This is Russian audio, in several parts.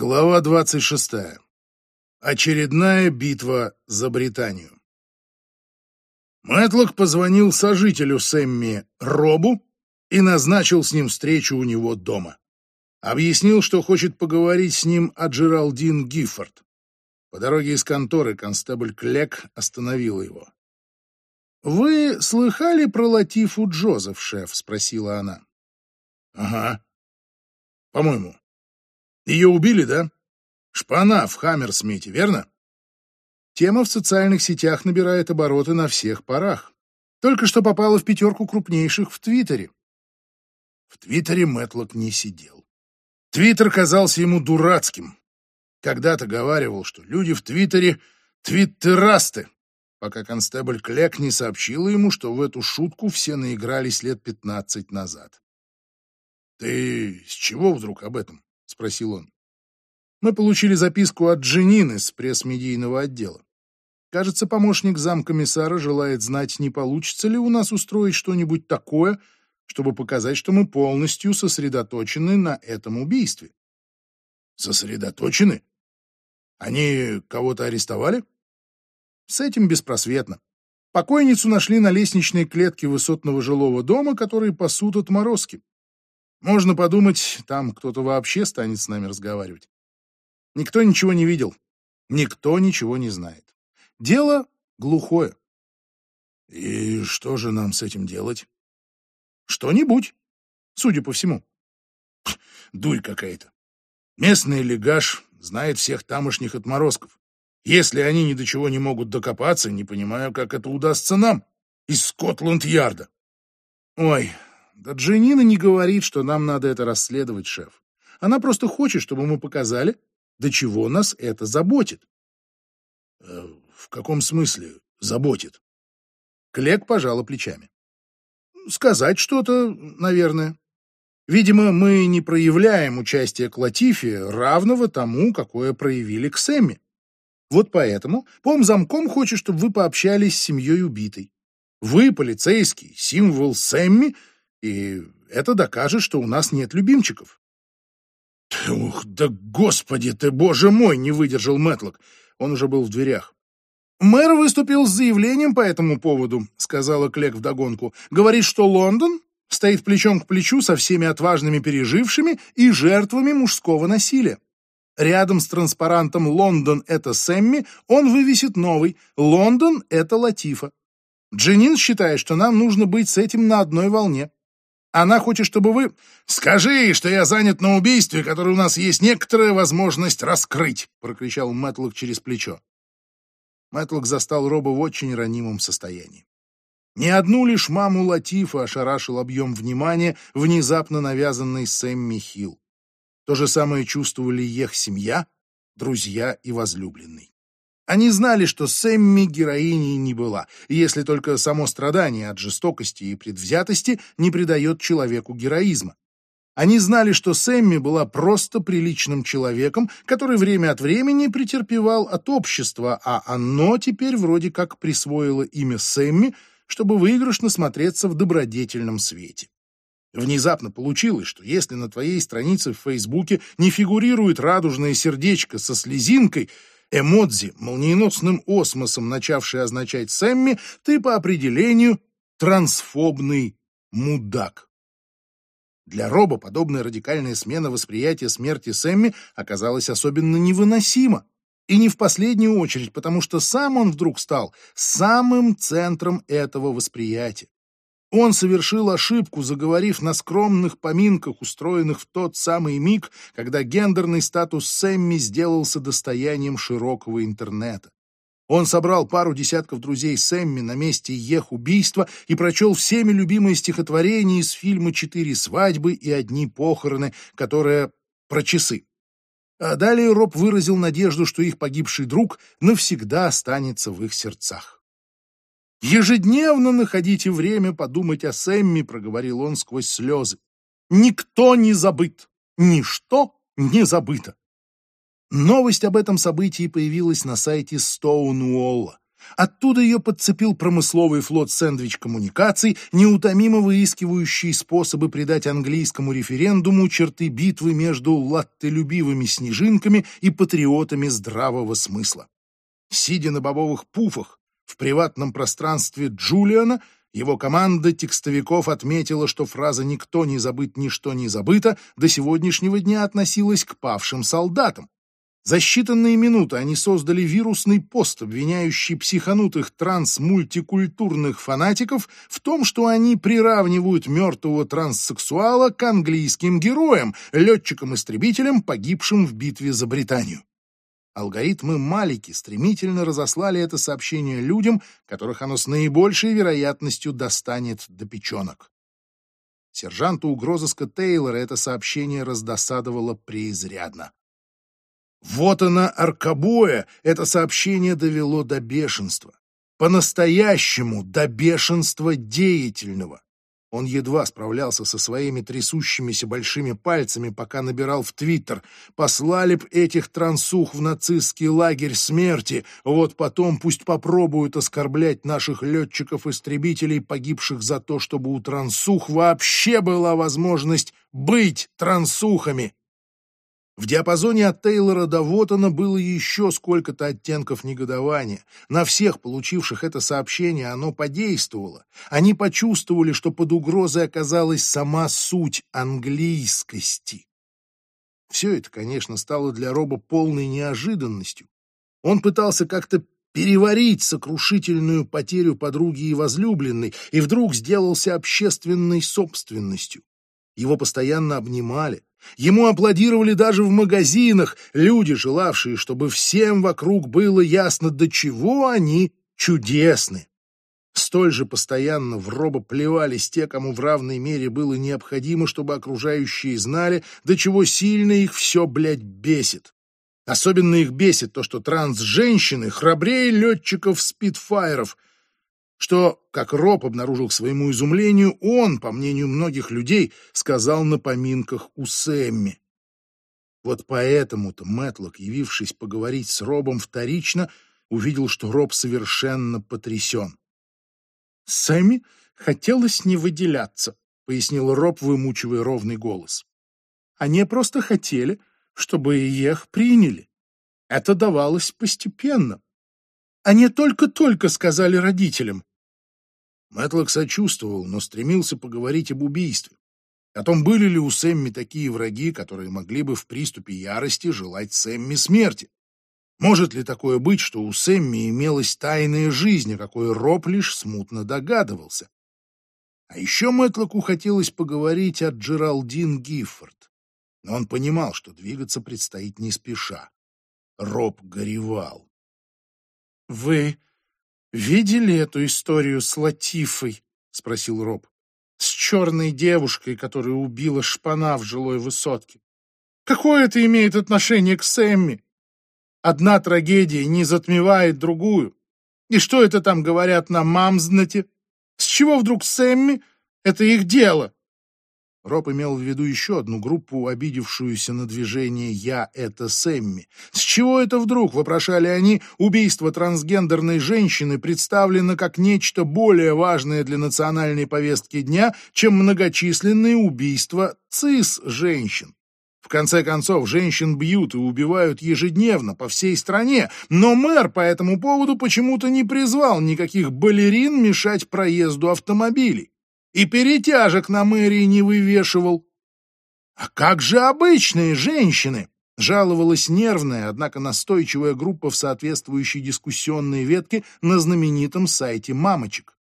Глава 26. Очередная битва за Британию. Мэтлок позвонил сожителю Сэмми Робу и назначил с ним встречу у него дома. Объяснил, что хочет поговорить с ним о Джералдин Гиффорд. По дороге из конторы констебль Клек остановила его. «Вы слыхали про Латифу Джозеф, шеф?» — спросила она. «Ага. По-моему, ее убили, да? Шпана в Хаммерсмите, верно? Тема в социальных сетях набирает обороты на всех парах. Только что попала в пятерку крупнейших в Твиттере. В Твиттере Мэтлок не сидел. Твиттер казался ему дурацким. Когда-то говаривал, что люди в Твиттере — твиттерасты, пока констебль Клек не сообщила ему, что в эту шутку все наигрались лет пятнадцать назад. «Ты с чего вдруг об этом?» — спросил он. «Мы получили записку от Дженины с пресс-медийного отдела. Кажется, помощник замкомиссара желает знать, не получится ли у нас устроить что-нибудь такое, чтобы показать, что мы полностью сосредоточены на этом убийстве». «Сосредоточены? Они кого-то арестовали?» «С этим беспросветно. Покойницу нашли на лестничной клетке высотного жилого дома, который пасут отморозки. Можно подумать, там кто-то вообще станет с нами разговаривать. Никто ничего не видел, никто ничего не знает. Дело глухое. И что же нам с этим делать? Что-нибудь, судя по всему. Дурь какая-то. Местный легаш знает всех тамошних отморозков. Если они ни до чего не могут докопаться, не понимаю, как это удастся нам, из Скотланд-Ярда. Ой, да Дженина не говорит, что нам надо это расследовать, шеф. Она просто хочет, чтобы мы показали, до чего нас это заботит. Э, в каком смысле заботит? Клек пожала плечами. Сказать что-то, наверное. Видимо, мы не проявляем участие к Латифе равного тому, какое проявили к Сэмми. Вот поэтому помзамком хочет, чтобы вы пообщались с семьей убитой. Вы, полицейский, символ Сэмми, и это докажет, что у нас нет любимчиков. Ух, да господи ты, боже мой, не выдержал Мэтлок. Он уже был в дверях. Мэр выступил с заявлением по этому поводу, сказала Клек вдогонку. Говорит, что Лондон стоит плечом к плечу со всеми отважными пережившими и жертвами мужского насилия. Рядом с транспарантом «Лондон — это Сэмми» он вывесит новый «Лондон — это Латифа». Дженин считает, что нам нужно быть с этим на одной волне. Она хочет, чтобы вы... Скажи, что я занят на убийстве, которое у нас есть некоторая возможность раскрыть, прокричал Мэтлок через плечо. Мэтлок застал Роба в очень ранимом состоянии. Не одну лишь маму Латифа ошарашил объем внимания, внезапно навязанный Сэмми Хилл. То же самое чувствовали их семья, друзья и возлюбленный. Они знали, что Сэмми героиней не была, если только само страдание от жестокости и предвзятости не придает человеку героизма. Они знали, что Сэмми была просто приличным человеком, который время от времени претерпевал от общества, а оно теперь вроде как присвоило имя Сэмми, чтобы выигрышно смотреться в добродетельном свете. Внезапно получилось, что если на твоей странице в Фейсбуке не фигурирует радужное сердечко со слезинкой — эмодзи, молниеносным осмосом начавший означать Сэмми, ты по определению трансфобный мудак. Для Роба подобная радикальная смена восприятия смерти Сэмми оказалась особенно невыносима. И не в последнюю очередь, потому что сам он вдруг стал самым центром этого восприятия. Он совершил ошибку, заговорив на скромных поминках, устроенных в тот самый миг, когда гендерный статус Сэмми сделался достоянием широкого интернета. Он собрал пару десятков друзей Сэмми на месте их убийства и прочел всеми любимое стихотворение из фильма «Четыре свадьбы и одни похороны», которое про часы. А далее Роб выразил надежду, что их погибший друг навсегда останется в их сердцах. Ежедневно находите время подумать о Сэмми, проговорил он сквозь слезы. Никто не забыт, ничто не забыто. Новость об этом событии появилась на сайте Стоунуолла. Оттуда ее подцепил промысловый флот сэндвич-коммуникаций, неутомимо выискивающий способы придать английскому референдуму черты битвы между латтелюбивыми снежинками и патриотами здравого смысла. Сидя на бобовых пуфах в приватном пространстве Джулиана, его команда текстовиков отметила, что фраза «никто не забыт, ничто не забыто» до сегодняшнего дня относилась к павшим солдатам. За считанные минуты они создали вирусный пост, обвиняющий психанутых трансмультикультурных фанатиков в том, что они приравнивают мертвого транссексуала к английским героям, летчикам-истребителям, погибшим в битве за Британию. Алгоритмы Малики стремительно разослали это сообщение людям, которых оно с наибольшей вероятностью достанет до печенок. Сержанту угрозыска Тейлора это сообщение раздосадовало преизрядно. Вот она, аркобоя, это сообщение довело до бешенства. По-настоящему до бешенства деятельного. Он едва справлялся со своими трясущимися большими пальцами, пока набирал в Твиттер. Послали б этих трансух в нацистский лагерь смерти, вот потом пусть попробуют оскорблять наших летчиков-истребителей, погибших за то, чтобы у трансух вообще была возможность быть трансухами. В диапазоне от Тейлора до Вотона было еще сколько-то оттенков негодования. На всех, получивших это сообщение, оно подействовало. Они почувствовали, что под угрозой оказалась сама суть английскости. Все это, конечно, стало для Роба полной неожиданностью. Он пытался как-то переварить сокрушительную потерю подруги и возлюбленной, и вдруг сделался общественной собственностью. Его постоянно обнимали, Ему аплодировали даже в магазинах люди, желавшие, чтобы всем вокруг было ясно, до чего они чудесны. Столь же постоянно в робо плевались те, кому в равной мере было необходимо, чтобы окружающие знали, до чего сильно их все, блядь, бесит. Особенно их бесит то, что транс-женщины храбрее летчиков-спидфайров — что, как Роб обнаружил к своему изумлению, он, по мнению многих людей, сказал на поминках у Сэмми. Вот поэтому-то Мэтлок, явившись поговорить с Робом вторично, увидел, что Роб совершенно потрясен. «Сэмми хотелось не выделяться», — пояснил Роб, вымучивая ровный голос. «Они просто хотели, чтобы их приняли. Это давалось постепенно. Они только-только сказали родителям, Мэтлок сочувствовал, но стремился поговорить об убийстве. О том, были ли у Сэмми такие враги, которые могли бы в приступе ярости желать Сэмми смерти. Может ли такое быть, что у Сэмми имелась тайная жизнь, о какой Роб лишь смутно догадывался? А еще Мэтлоку хотелось поговорить о Джералдин Гиффорд. Но он понимал, что двигаться предстоит не спеша. Роб горевал. «Вы «Видели эту историю с Латифой?» — спросил Роб. «С черной девушкой, которая убила шпана в жилой высотке. Какое это имеет отношение к Сэмми? Одна трагедия не затмевает другую. И что это там говорят на Мамзнате? С чего вдруг Сэмми? Это их дело. Роб имел в виду еще одну группу, обидевшуюся на движение «Я — это Сэмми». С чего это вдруг, вопрошали они, убийство трансгендерной женщины представлено как нечто более важное для национальной повестки дня, чем многочисленные убийства цис-женщин? В конце концов, женщин бьют и убивают ежедневно по всей стране, но мэр по этому поводу почему-то не призвал никаких балерин мешать проезду автомобилей и перетяжек на мэрии не вывешивал. А как же обычные женщины? Жаловалась нервная, однако настойчивая группа в соответствующей дискуссионной ветке на знаменитом сайте «Мамочек».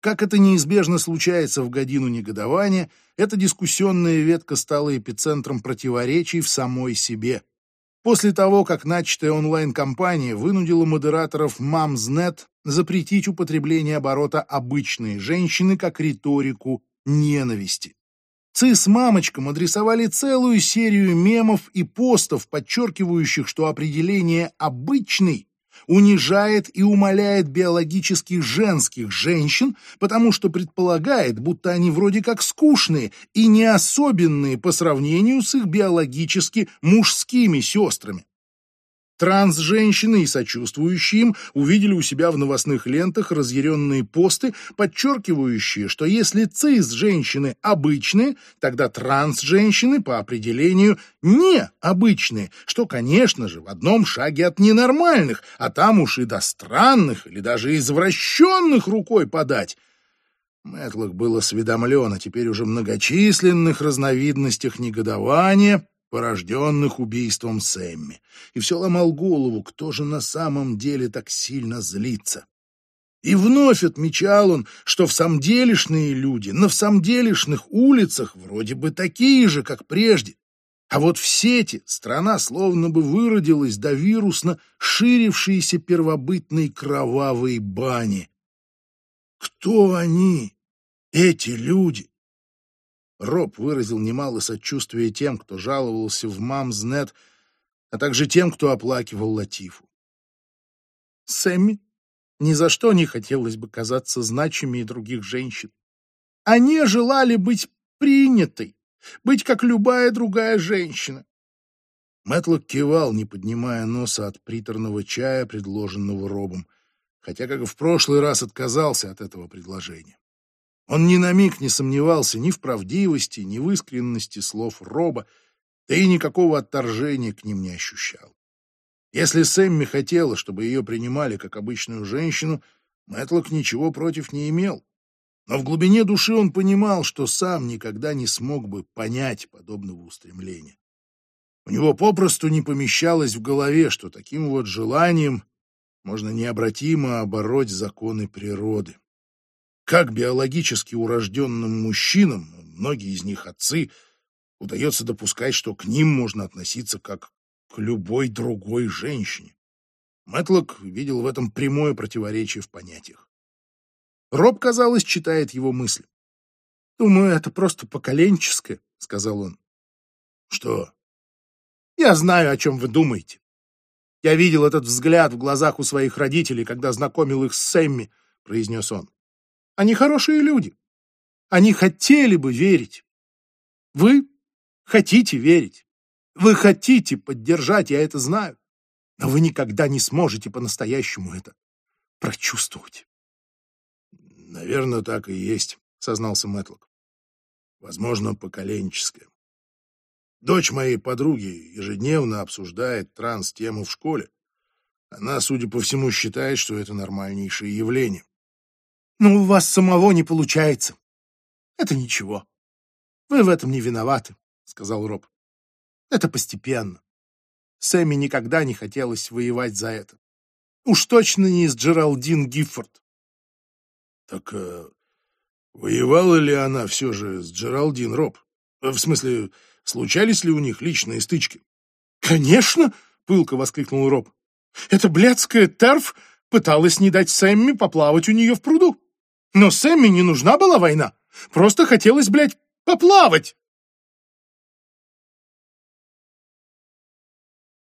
Как это неизбежно случается в годину негодования, эта дискуссионная ветка стала эпицентром противоречий в самой себе. После того, как начатая онлайн-компания вынудила модераторов Мамзнет запретить употребление оборота «обычные женщины» как риторику ненависти. ЦИС-мамочкам адресовали целую серию мемов и постов, подчеркивающих, что определение «обычный» унижает и умаляет биологически женских женщин, потому что предполагает, будто они вроде как скучные и не особенные по сравнению с их биологически мужскими сестрами. Транс-женщины и сочувствующие им увидели у себя в новостных лентах разъяренные посты, подчеркивающие, что если цис-женщины обычные, тогда транс-женщины по определению необычные, что, конечно же, в одном шаге от ненормальных, а там уж и до странных или даже извращенных рукой подать. Мэтлок был осведомлен о теперь уже многочисленных разновидностях негодования, порожденных убийством Сэмми, и все ломал голову, кто же на самом деле так сильно злится. И вновь отмечал он, что в самделишные люди на всамделишных улицах вроде бы такие же, как прежде. А вот в сети страна словно бы выродилась до вирусно ширившейся первобытной кровавой бани. Кто они, эти люди? Роб выразил немало сочувствия тем, кто жаловался в Мамзнет, а также тем, кто оплакивал Латифу. Сэмми ни за что не хотелось бы казаться значимее других женщин. Они желали быть принятой, быть как любая другая женщина. Мэтлок кивал, не поднимая носа от приторного чая, предложенного Робом, хотя, как и в прошлый раз, отказался от этого предложения. Он ни на миг не сомневался ни в правдивости, ни в искренности слов Роба, да и никакого отторжения к ним не ощущал. Если Сэмми хотела, чтобы ее принимали как обычную женщину, Мэтлок ничего против не имел. Но в глубине души он понимал, что сам никогда не смог бы понять подобного устремления. У него попросту не помещалось в голове, что таким вот желанием можно необратимо обороть законы природы. Как биологически урожденным мужчинам, многие из них отцы, удается допускать, что к ним можно относиться как к любой другой женщине? Мэтлок видел в этом прямое противоречие в понятиях. Роб, казалось, читает его мысли. «Думаю, это просто поколенческое», — сказал он. «Что?» «Я знаю, о чем вы думаете. Я видел этот взгляд в глазах у своих родителей, когда знакомил их с Сэмми», — произнес он. Они хорошие люди. Они хотели бы верить. Вы хотите верить. Вы хотите поддержать, я это знаю. Но вы никогда не сможете по-настоящему это прочувствовать. Наверное, так и есть, сознался Мэтлок. Возможно, поколенческое. Дочь моей подруги ежедневно обсуждает транс-тему в школе. Она, судя по всему, считает, что это нормальнейшее явление. Но у вас самого не получается. Это ничего. Вы в этом не виноваты, сказал Роб. Это постепенно. Сэмми никогда не хотелось воевать за это. Уж точно не с Джералдин Гиффорд. Так э, воевала ли она все же с Джералдин Роб? Э, в смысле, случались ли у них личные стычки? Конечно, пылко воскликнул Роб. Эта блядская Терф пыталась не дать Сэмми поплавать у нее в пруду. Но Сэмми не нужна была война. Просто хотелось, блядь, поплавать.